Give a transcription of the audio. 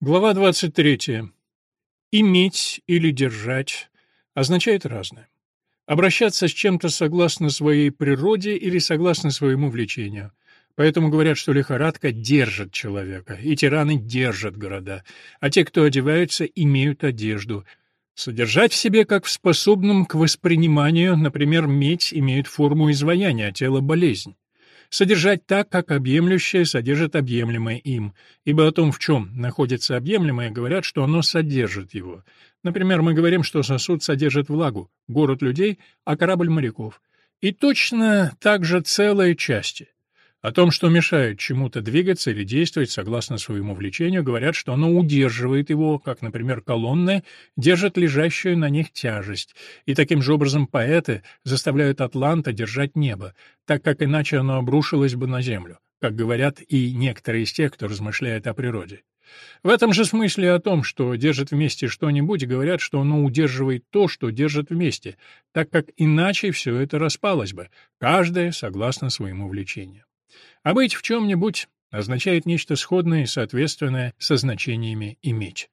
Глава 23. Иметь или держать означает разное. Обращаться с чем-то согласно своей природе или согласно своему влечению. Поэтому говорят, что лихорадка держит человека, и тираны держат города, а те, кто одеваются, имеют одежду. Содержать в себе как в способном к восприниманию, например, медь имеет форму изваяния, а тело — болезнь содержать так, как объемлющее содержит объемлемое им, ибо о том, в чем находится объемлемое, говорят, что оно содержит его. Например, мы говорим, что сосуд содержит влагу, город людей, а корабль моряков. И точно так же целые части. О том, что мешает чему-то двигаться или действовать согласно своему влечению, говорят, что оно удерживает его, как, например, колонны держат лежащую на них тяжесть, и таким же образом поэты заставляют Атланта держать небо, так как иначе оно обрушилось бы на землю, как говорят и некоторые из тех, кто размышляет о природе. В этом же смысле о том, что держит вместе что-нибудь, говорят, что оно удерживает то, что держит вместе, так как иначе все это распалось бы, каждое согласно своему влечению. А быть в чем-нибудь означает нечто сходное и соответственное со значениями «иметь».